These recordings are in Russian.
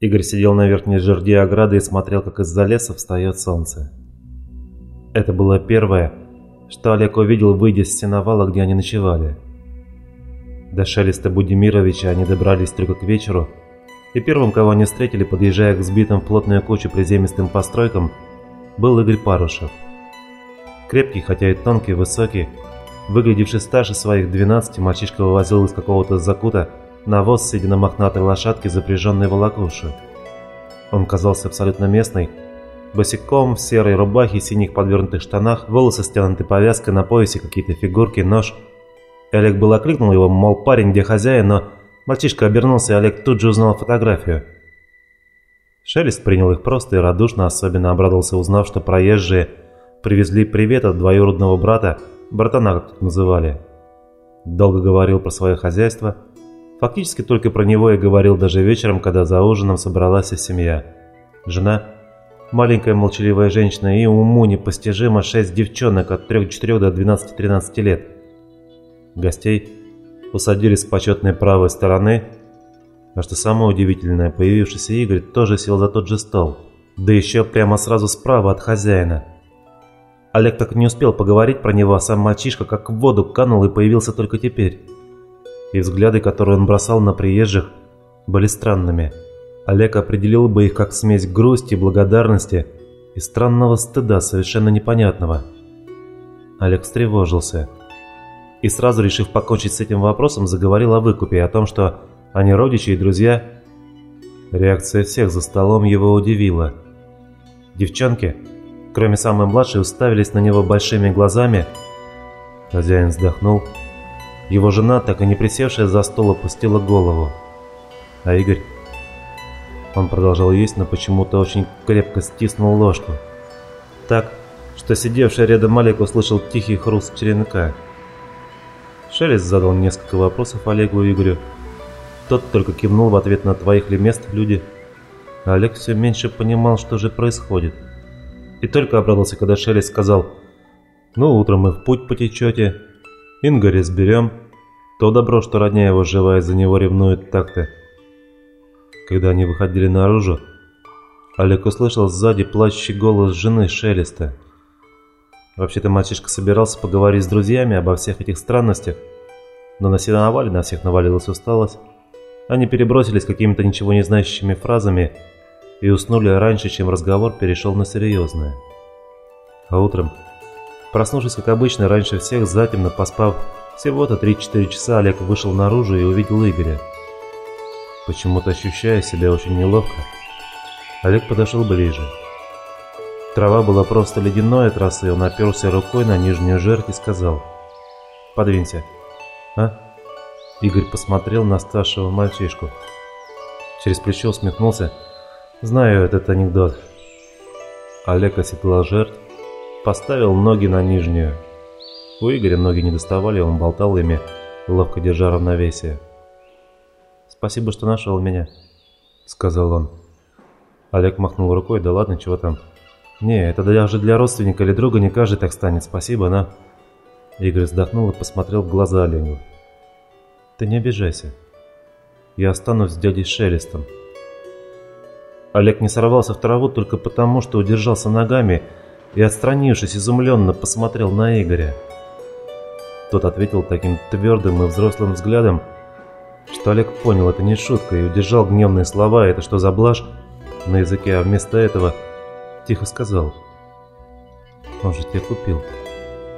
Игорь сидел на верхней жерди ограды и смотрел, как из-за леса встает солнце. Это было первое, что Олег увидел, выйдя с сеновала, где они ночевали. До шелеста Будимировича они добрались только к вечеру, и первым, кого они встретили, подъезжая к сбитым в плотную кучу приземистым постройкам, был Игорь Парушев. Крепкий, хотя и тонкий, высокий, выглядевший старше своих 12, мальчишка вывозил из какого-то закута навоз, сидя на мохнатой лошадке, запряженной волокуши. Он казался абсолютно местный, босиком, в серой рубахе, синих подвернутых штанах, волосы стянуты повязкой, на поясе какие-то фигурки, нож. Олег был окликнул его, мол, парень, где хозяин, но мальчишка обернулся, и Олег тут же узнал фотографию. Шелест принял их просто и радушно, особенно обрадовался, узнав, что проезжие привезли привет от двоюродного брата, братана, как тут называли. Долго говорил про свое хозяйство, Фактически только про него и говорил даже вечером, когда за ужином собралась вся семья. Жена, маленькая молчаливая женщина и уму непостижимо шесть девчонок от 3-4 до 12-13 лет. Гостей усадили с почетной правой стороны, а что самое удивительное, появившийся Игорь тоже сел за тот же стол, да еще прямо сразу справа от хозяина. Олег так и не успел поговорить про него, а сам мальчишка как в воду канул и появился только теперь и взгляды, которые он бросал на приезжих, были странными. Олег определил бы их как смесь грусти, благодарности и странного стыда, совершенно непонятного. Олег встревожился. И сразу, решив покончить с этим вопросом, заговорил о выкупе, о том, что они родичи и друзья. Реакция всех за столом его удивила. Девчонки, кроме самой младшей, уставились на него большими глазами. Хозяин вздохнул его жена, так и не присевшая за стол, опустила голову. А Игорь... Он продолжал есть, но почему-то очень крепко стиснул ложку. Так, что сидевший рядом Олег услышал тихий хруст черенка. Шелест задал несколько вопросов Олегу и Игорю. Тот только кивнул в ответ на «твоих ли мест, люди?». А Олег все меньше понимал, что же происходит. И только обрадовался, когда Шелест сказал «Ну, утром мы в путь потечете, Инга разберем. То добро, что родня его живая за него ревнует так-то. Когда они выходили наружу, Олег услышал сзади плачущий голос жены Шелеста. Вообще-то мальчишка собирался поговорить с друзьями обо всех этих странностях, но на сеновале на всех навалилась усталость. Они перебросились какими-то ничего не знающими фразами и уснули раньше, чем разговор перешел на серьезное. А утром Проснувшись, как обычно, раньше всех, затемно поспав всего-то 3-4 часа, Олег вышел наружу и увидел Игоря. Почему-то ощущая себя очень неловко, Олег подошел ближе. Трава была просто ледяной от росы, он оперся рукой на нижнюю жертв и сказал «Подвинься». «А?» Игорь посмотрел на старшего мальчишку. Через плечо усмехнулся. «Знаю этот анекдот». Олег оседлал жертв, Поставил ноги на нижнюю. У Игоря ноги не доставали, он болтал ими, ловко держа равновесие. «Спасибо, что нашел меня», — сказал он. Олег махнул рукой, да ладно, чего там. «Не, это даже для родственника или друга не каждый так станет, спасибо, на...» Игорь вздохнул и посмотрел в глаза Оленю. «Ты не обижайся. Я останусь с дядей Шелестом». Олег не сорвался в траву только потому, что удержался ногами и, отстранившись, изумленно посмотрел на Игоря. Тот ответил таким твердым и взрослым взглядом, что Олег понял, это не шутка, и удержал гневные слова, это что за блажь на языке, а вместо этого тихо сказал. «Он же тебя купил,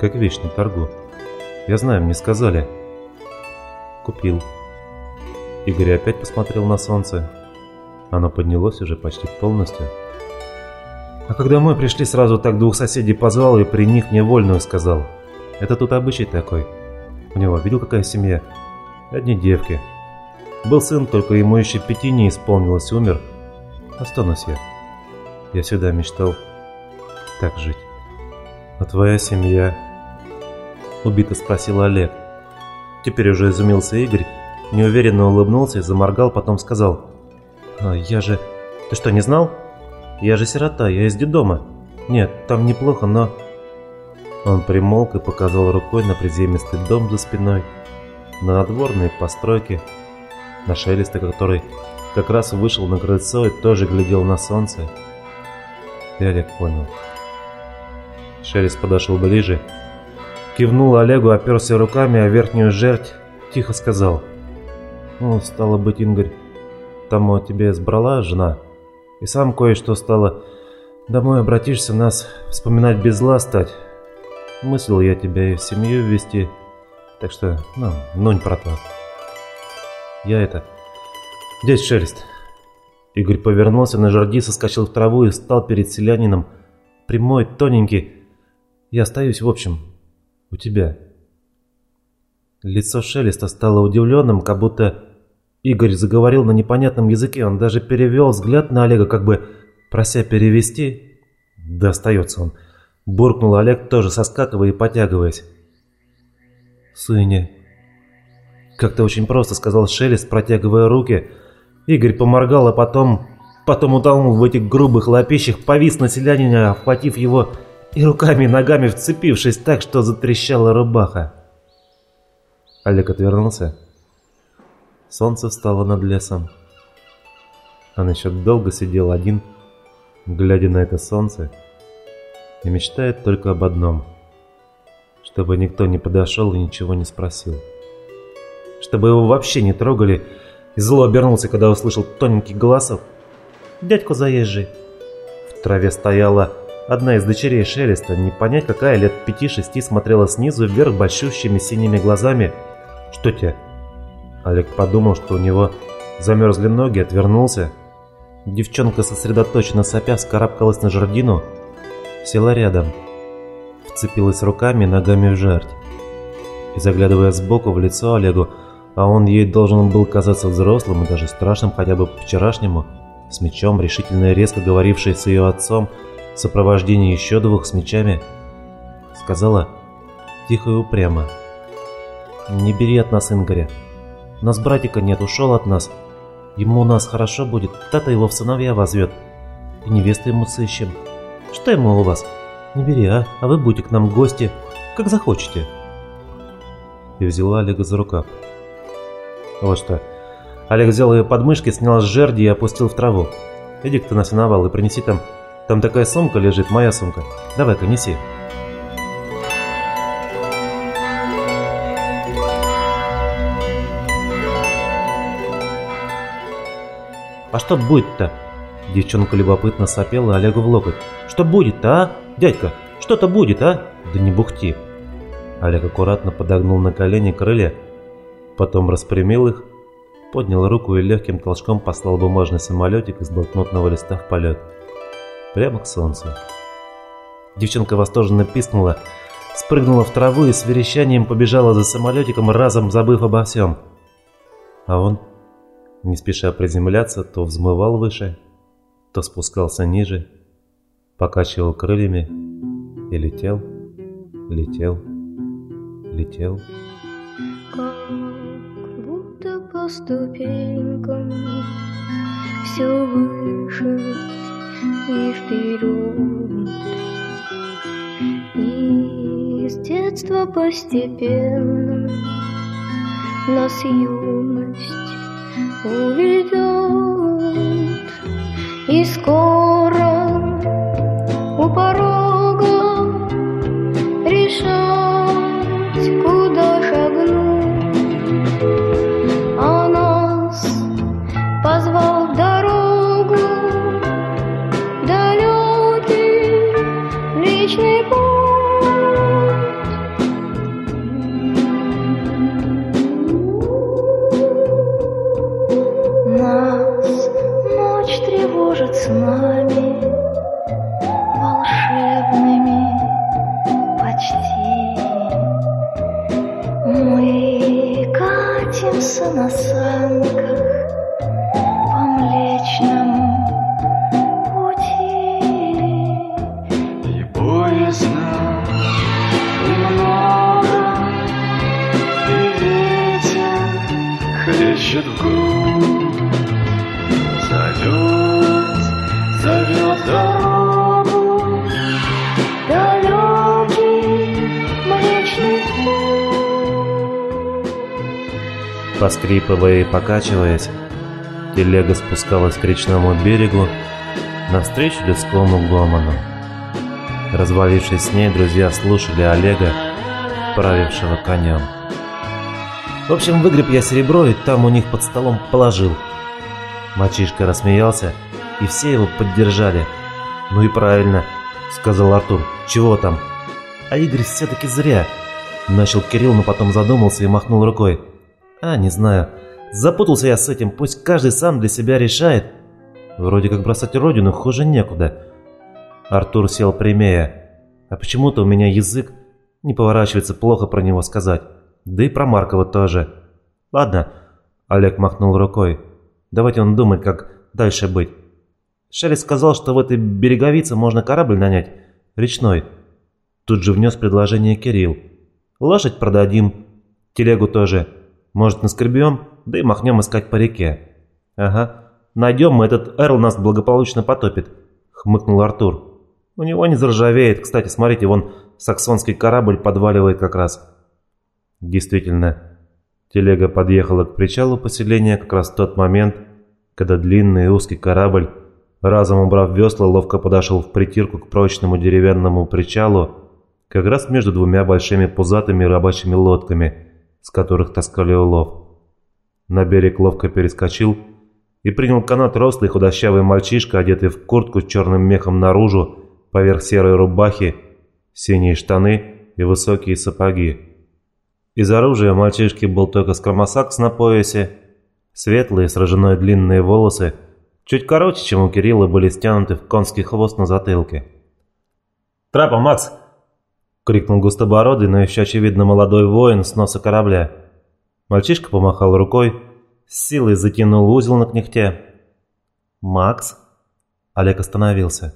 как вещь на торгу. Я знаю, мне сказали». «Купил». Игорь опять посмотрел на солнце. Оно поднялось уже почти полностью. А когда мы пришли, сразу так двух соседей позвал и при них мне вольную сказал. Это тут обычай такой. У него, видел, какая семья? Одни девки. Был сын, только ему еще пяти не исполнилось, умер. Останусь я. Я всегда мечтал так жить. А твоя семья? Убито спросил Олег. Теперь уже изумился Игорь, неуверенно улыбнулся и заморгал, потом сказал. «А я же... Ты что, не знал?» Я же сирота, я из детдома. Нет, там неплохо, но...» Он примолк и показал рукой на приземистый дом за спиной, на надворные постройки, на шелеста, который как раз вышел на крыльцо и тоже глядел на солнце. И Олег понял. Шелест подошел ближе, кивнул Олегу, оперся руками о верхнюю жерть, тихо сказал. «Ну, стало быть, Ингорь, там у тебя сбрала жена, и сам кое-что стало. Домой обратишься, нас вспоминать без зла стать. Мыслил я тебя и в семью ввести, так что, ну, нонь про то. Я это... Дядь Шелест». Игорь повернулся на жерди, соскочил в траву и встал перед селянином, прямой, тоненький. «Я остаюсь, в общем, у тебя». Лицо Шелеста стало удивленным, как будто Игорь заговорил на непонятном языке. Он даже перевел взгляд на Олега, как бы прося перевести. Да остается он. Буркнул Олег, тоже соскакивая и потягиваясь. «Суине». Как-то очень просто, сказал Шелест, протягивая руки. Игорь поморгал, а потом... Потом утонул в этих грубых лапищах, повис на селянине, охватив его и руками и ногами вцепившись так, что затрещала рубаха. Олег отвернулся. Солнце встало над лесом. Он еще долго сидел один, глядя на это солнце, и мечтает только об одном. Чтобы никто не подошел и ничего не спросил. Чтобы его вообще не трогали, и зло обернулся, когда услышал тоненький голосов. «Дядьку заезжий!» В траве стояла одна из дочерей Шелеста, не понять какая, лет пяти-шести, смотрела снизу вверх большущими синими глазами – «Что тебе?» Олег подумал, что у него замерзли ноги, отвернулся. Девчонка сосредоточенно сопя скарабкалась на жердину, села рядом, вцепилась руками и ногами в жерть. И заглядывая сбоку в лицо Олегу, а он ей должен был казаться взрослым и даже страшным хотя бы по-вчерашнему, с мечом, решительно и резко говорившей с ее отцом, в сопровождении еще двух с мечами, сказала тихо и упрямо. Не бери от нас Ингоря. Нас братика нет, ушел от нас. Ему у нас хорошо будет, тата его в сыновья возвет. И невесту ему сыщем. Что ему у вас? Не бери, а? А вы будете к нам гости, как захочете. И взяла Олега за рукав. Вот что. Олег взял ее подмышки, снял с жерди и опустил в траву. Иди-ка на сеновал и принеси там... Там такая сумка лежит, моя сумка. Давай-ка, неси. «А что будет-то?» Девчонка любопытно сопела Олегу в локоть. «Что будет-то, а? Дядька, что-то будет, а?» «Да не бухти!» Олег аккуратно подогнул на колени крылья, потом распрямил их, поднял руку и легким толчком послал бумажный самолетик из блокнотного листа в полет. Прямо к солнцу. Девчонка восторженно пискнула, спрыгнула в траву и с верещанием побежала за самолетиком, разом забыв обо всем. А он не спеша приземляться, то взмывал выше, то спускался ниже, покачивал крыльями и летел, летел, летел. Как будто по ступенькам все выше и вперед. И с детства постепенно нас юность уведет, и скоро у порога Поскрипывая и покачиваясь, Телега спускалась к речному берегу навстречу людскому гомону. Развалившись с ней, друзья слушали Олега, правившего конем. В общем, выгреб я серебро и там у них под столом положил. Мальчишка рассмеялся, и все его поддержали. «Ну и правильно», — сказал Артур. «Чего там?» «А Игорь все-таки зря», — начал Кирилл, но потом задумался и махнул рукой. «А, не знаю. Запутался я с этим, пусть каждый сам для себя решает. Вроде как бросать родину хуже некуда». Артур сел прямее. «А почему-то у меня язык не поворачивается плохо про него сказать. Да и про Маркова тоже». «Ладно», — Олег махнул рукой. «Давайте он думать, как дальше быть». Шелли сказал, что в этой береговице можно корабль нанять, речной. Тут же внес предложение Кирилл. Лошадь продадим, телегу тоже. Может, наскребем, да и махнем искать по реке. Ага, найдем мы, этот Эрл нас благополучно потопит, хмыкнул Артур. У него не заржавеет, кстати, смотрите, вон саксонский корабль подваливает как раз. Действительно, телега подъехала к причалу поселения как раз в тот момент, когда длинный узкий корабль Разом убрав весла, ловко подошел в притирку к прочному деревянному причалу, как раз между двумя большими пузатыми рабочими лодками, с которых таскали улов. На берег ловко перескочил и принял канат рослый худощавый мальчишка, одетый в куртку с черным мехом наружу, поверх серой рубахи, синие штаны и высокие сапоги. Из оружия мальчишки был только скромосакс на поясе, светлые с длинные волосы – Чуть короче, чем у Кирилла, были стянуты в конский хвост на затылке. «Трапа, Макс!» — крикнул густобородый, но еще очевидно молодой воин с носа корабля. Мальчишка помахал рукой, с силой затянул узел на кнехте. «Макс?» Олег остановился.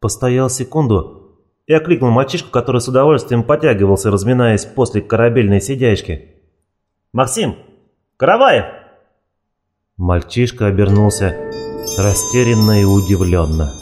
Постоял секунду и окликнул мальчишку, который с удовольствием потягивался, разминаясь после корабельной сидячки. «Максим! Караваев!» Мальчишка обернулся растерянно и удивленно.